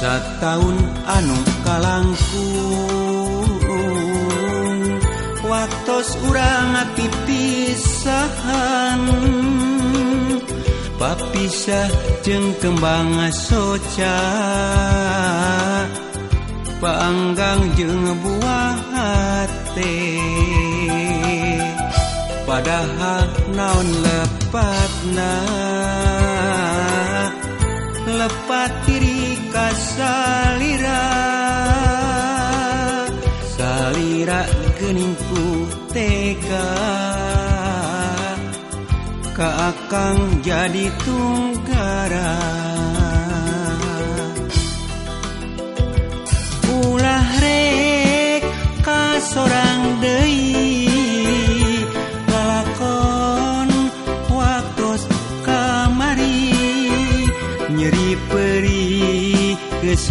tahun anu kalangku waktu urang pipisahan papisah jeng kembang soca panggang jeng buah hati padahal naon lepat na lepat diri salira salira geningku tega kakang jadi tunggara.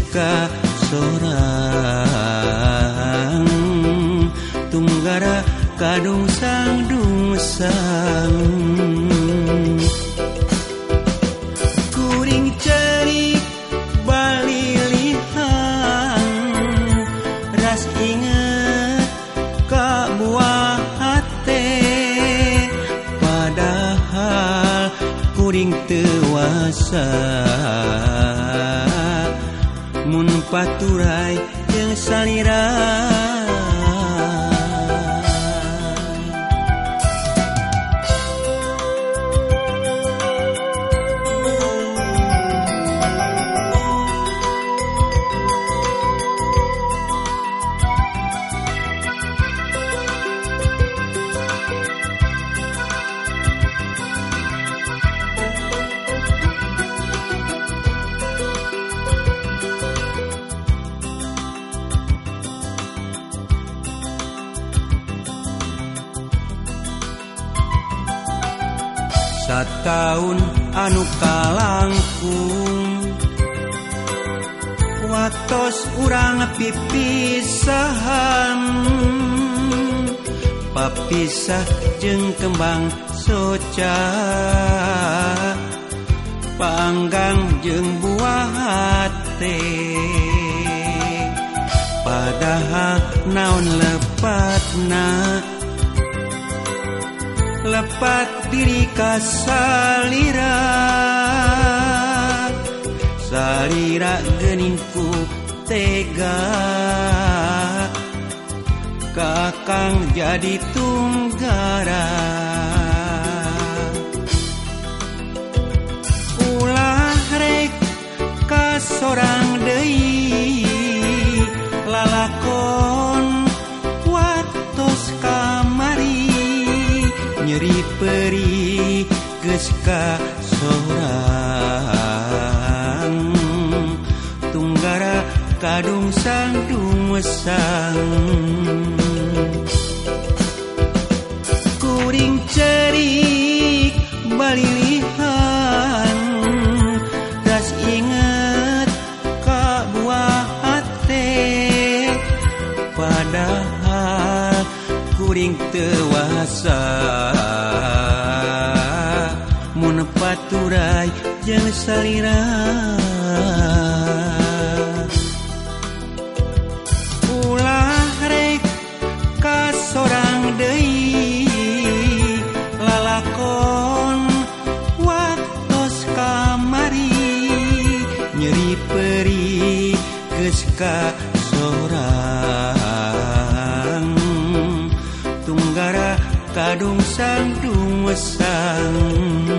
Ka sorang tunggara kadung sang dung sang kuring ceri balilihan ras inget ka buah hate padahal kuring tewasa paturai yang salira sataun anu kalangkung. Watos urang pipisahan. Papisah jeng kembang soca. Panggang jeng buah hati. Padahal naon lepatna. Lepat diri kasalira. Salira geningku tega. Kakang jadi tunggara. Ulah rek ka geska sorang tunggara kadung sang dumesang kuring cerik balilihan. Ras inget ka hate padahal kuring tewasa baturai jeung salira ulah rek ka sorang deui lalakon waktos kamari nyeri peri geus ka sorang tunggara kadung sang dumasang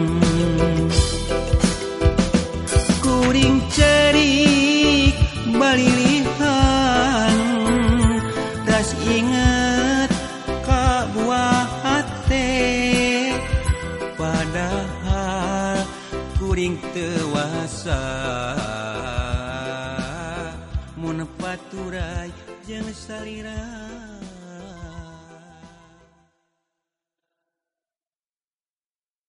nepaturai jeung salirira